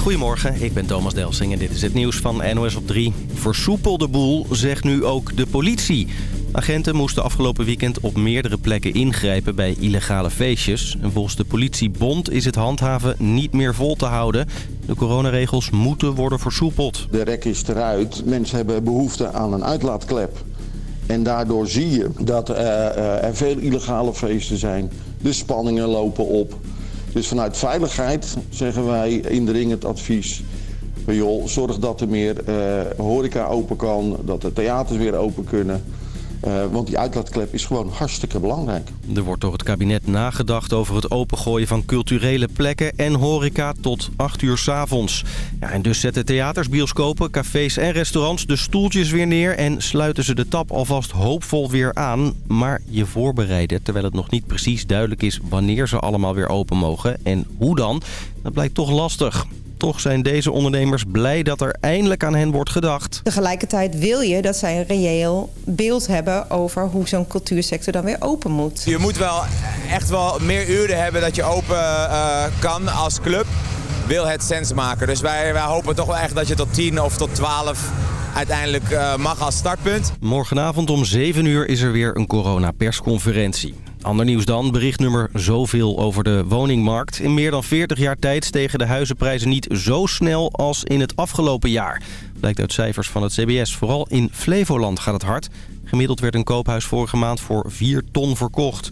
Goedemorgen, ik ben Thomas Delsing en dit is het nieuws van NOS op 3. Versoepel de boel, zegt nu ook de politie. Agenten moesten afgelopen weekend op meerdere plekken ingrijpen bij illegale feestjes. En volgens de politiebond is het handhaven niet meer vol te houden. De coronaregels moeten worden versoepeld. De rek is eruit. Mensen hebben behoefte aan een uitlaatklep. En daardoor zie je dat uh, uh, er veel illegale feesten zijn. De spanningen lopen op. Dus vanuit veiligheid zeggen wij indringend advies. Joh, zorg dat er meer uh, horeca open kan, dat de theaters weer open kunnen. Uh, want die uitlaatklep is gewoon hartstikke belangrijk. Er wordt door het kabinet nagedacht over het opengooien van culturele plekken en horeca tot 8 uur 's avonds. Ja, en dus zetten theaters, bioscopen, cafés en restaurants de stoeltjes weer neer... en sluiten ze de tap alvast hoopvol weer aan. Maar je voorbereiden, terwijl het nog niet precies duidelijk is... wanneer ze allemaal weer open mogen en hoe dan, dat blijkt toch lastig. Toch zijn deze ondernemers blij dat er eindelijk aan hen wordt gedacht. Tegelijkertijd wil je dat zij een reëel beeld hebben over hoe zo'n cultuursector dan weer open moet. Je moet wel echt wel meer uren hebben dat je open uh, kan als club. Wil het sens maken. Dus wij, wij hopen toch wel echt dat je tot 10 of tot 12 uiteindelijk uh, mag als startpunt. Morgenavond om 7 uur is er weer een corona-persconferentie. Ander nieuws dan, berichtnummer zoveel over de woningmarkt. In meer dan 40 jaar tijd stegen de huizenprijzen niet zo snel als in het afgelopen jaar. Blijkt uit cijfers van het CBS. Vooral in Flevoland gaat het hard. Gemiddeld werd een koophuis vorige maand voor 4 ton verkocht.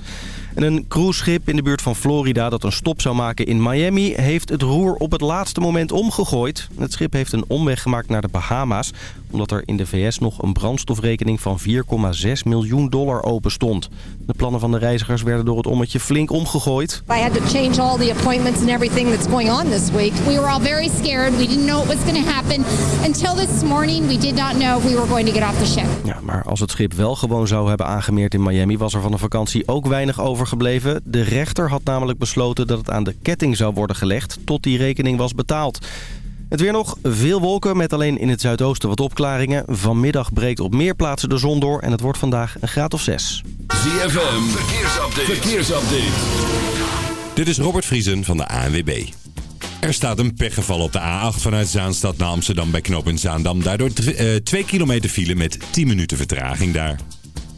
En een cruiseschip in de buurt van Florida dat een stop zou maken in Miami... heeft het roer op het laatste moment omgegooid. Het schip heeft een omweg gemaakt naar de Bahama's... omdat er in de VS nog een brandstofrekening van 4,6 miljoen dollar open stond. De plannen van de reizigers werden door het ommetje flink omgegooid. I had to change all the appointments and everything that's going on this week. We were all very scared. We didn't know what was going to happen. Until this morning we did not know if we were going to get off the ship. Ja, maar als het schip wel gewoon zou hebben aangemeerd in Miami... was er van de vakantie ook weinig overgebleven. De rechter had namelijk besloten dat het aan de ketting zou worden gelegd... tot die rekening was betaald. Het weer nog, veel wolken met alleen in het zuidoosten wat opklaringen. Vanmiddag breekt op meer plaatsen de zon door en het wordt vandaag een graad of 6. ZFM, verkeersupdate. verkeersupdate. Dit is Robert Vriesen van de ANWB. Er staat een pechgeval op de A8 vanuit Zaanstad naar Amsterdam bij knooppunt Zaandam. Daardoor 2 uh, kilometer file met 10 minuten vertraging daar.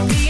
I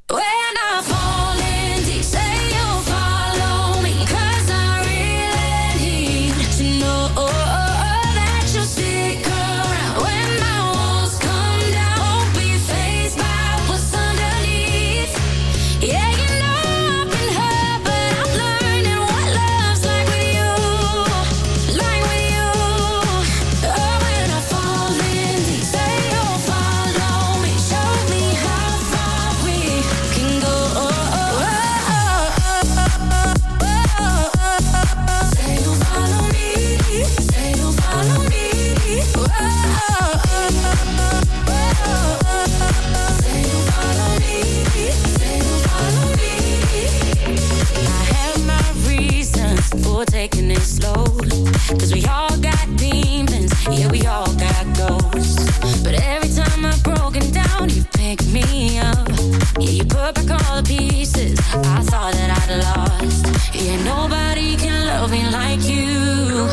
that I'd lost. Yeah, nobody can love me like you.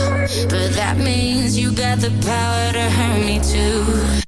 But that means you got the power to hurt me too.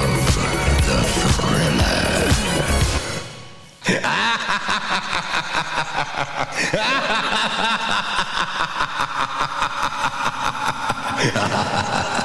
ha ha ha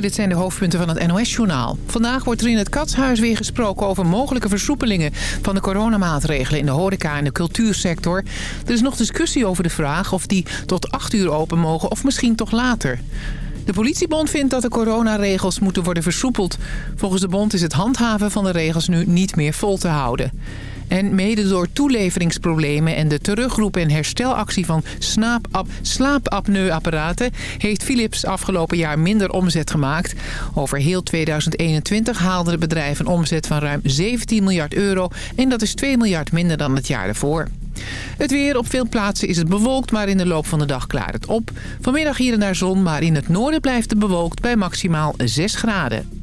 Dit zijn de hoofdpunten van het NOS-journaal. Vandaag wordt er in het Katshuis weer gesproken over mogelijke versoepelingen van de coronamaatregelen in de horeca en de cultuursector. Er is nog discussie over de vraag of die tot 8 uur open mogen of misschien toch later. De politiebond vindt dat de coronaregels moeten worden versoepeld. Volgens de bond is het handhaven van de regels nu niet meer vol te houden. En mede door toeleveringsproblemen en de terugroep- en herstelactie van slaapapneuapparaten... heeft Philips afgelopen jaar minder omzet gemaakt. Over heel 2021 haalde het bedrijf een omzet van ruim 17 miljard euro... en dat is 2 miljard minder dan het jaar ervoor. Het weer op veel plaatsen is het bewolkt, maar in de loop van de dag klaart het op. Vanmiddag hier en daar zon, maar in het noorden blijft het bewolkt bij maximaal 6 graden.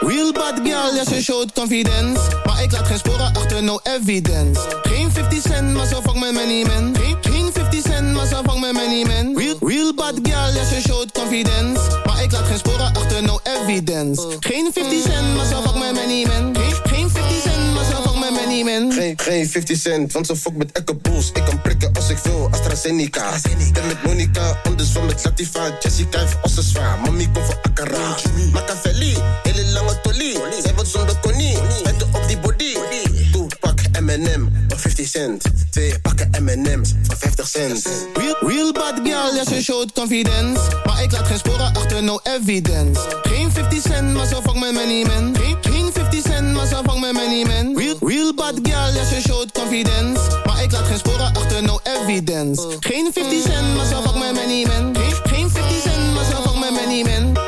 Real, bad girl, ja, ze confidence. Maar ik laat geen sporen achter, no evidence. Geen 50 cent, maar zo fuck met many men. Geen, geen 50 cent, maar zo fuck met many men. Real, real bad girl, ja, ze showt confidence. Maar ik laat geen sporen achter, no evidence. Geen 50 cent, maar zo fuck met many men. Geen, Geen, geen 50 cent, want ze fuck met Echo Bulls. Ik kan prikken als ik wil, AstraZeneca. Ben met Monica, anders van met Latifa. Jessica heeft ossen zwaar, mami komt voor Akara. Machiavelli, hele lange tolie. Zij wordt zonder konie, met op die body. Toe, pak M&M, 50 cent. Twee pakken M&M's, voor 50 cent. Real, real bad girl, ja, ze showt confidence. Maar ik laat geen sporen achter, no evidence. Geen 50 cent, maar zo fuck met many men. Geen, geen 50 cent, maar zo fuck met many men. Real, real bad girl, ja, ze showt confidence. Maar ik laat geen sporen achter, no evidence. Geen 50 cent, maar zo fuck met many men. Geen, geen 50 cent, maar zo fuck met many men.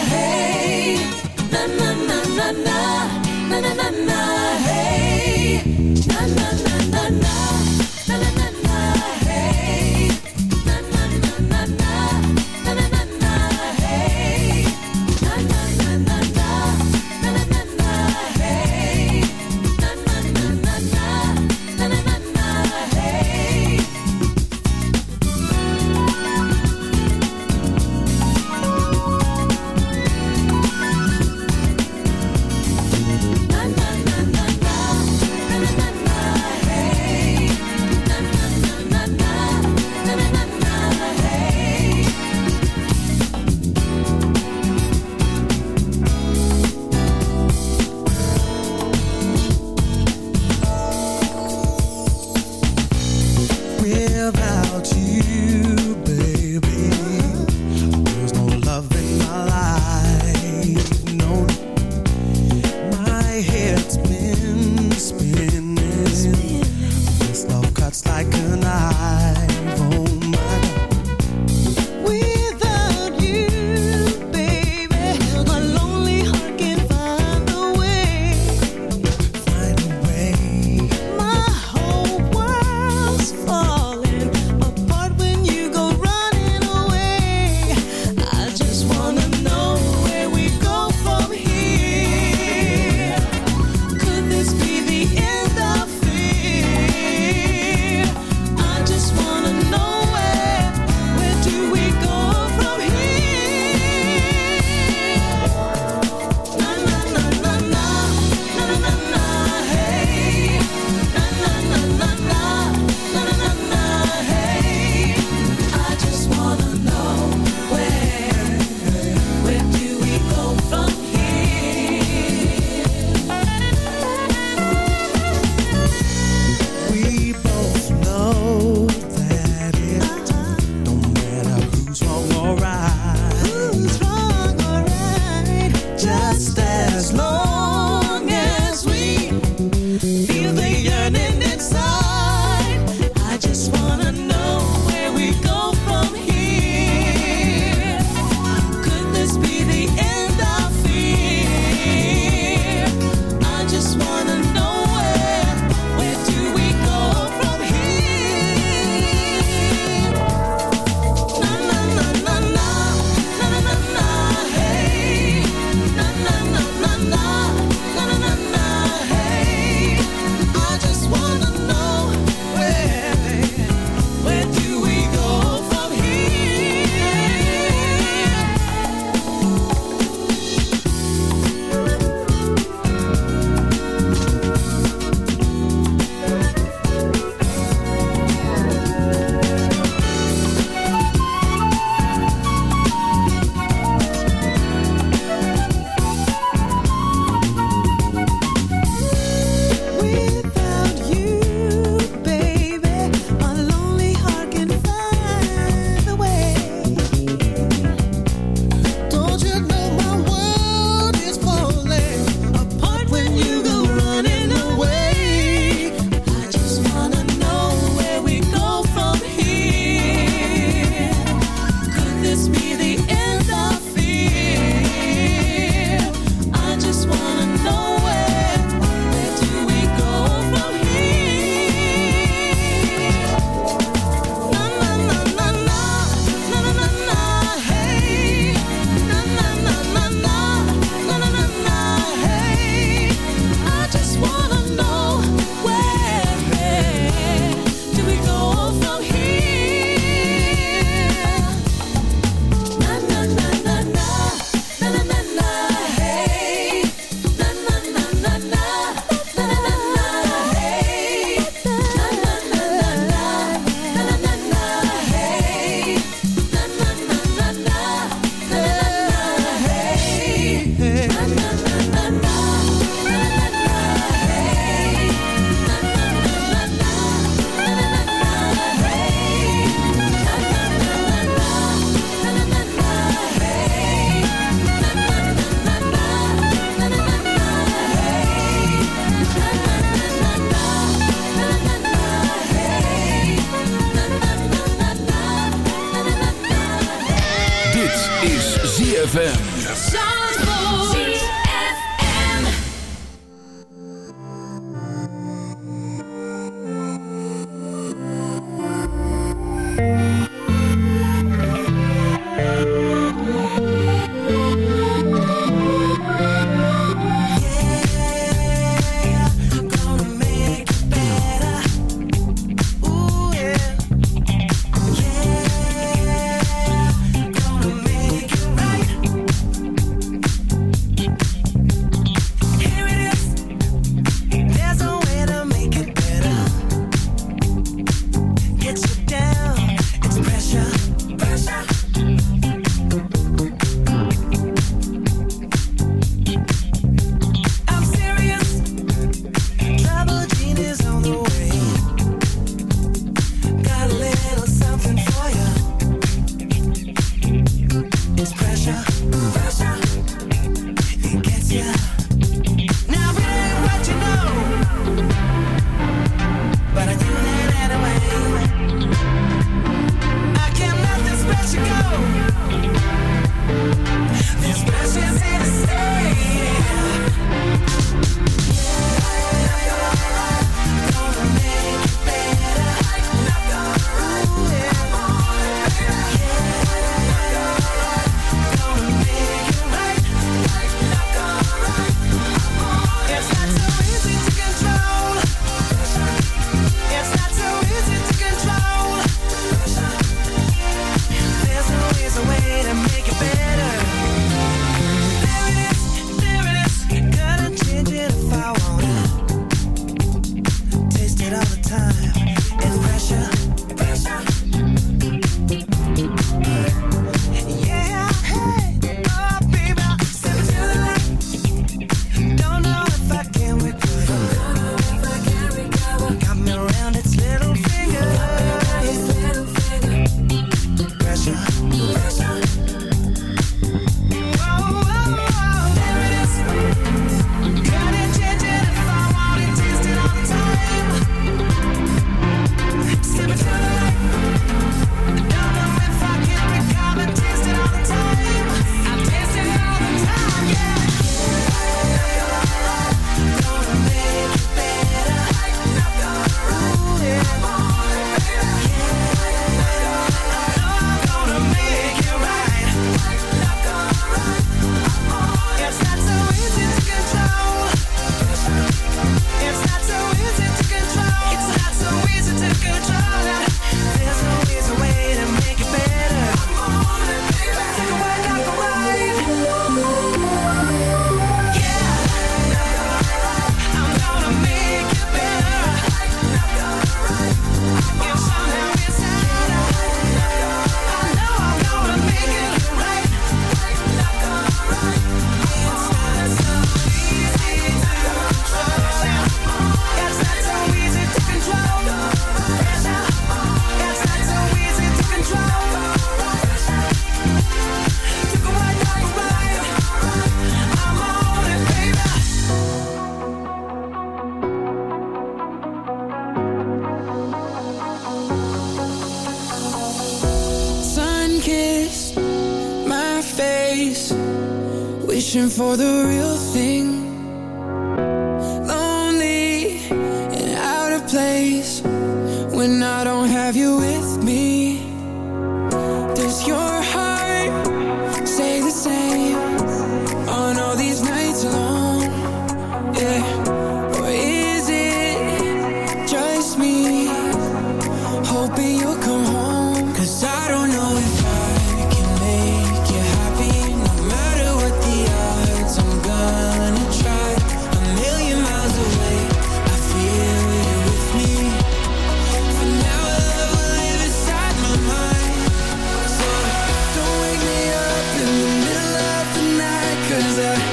is that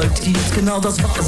groot iets kanaal, dat was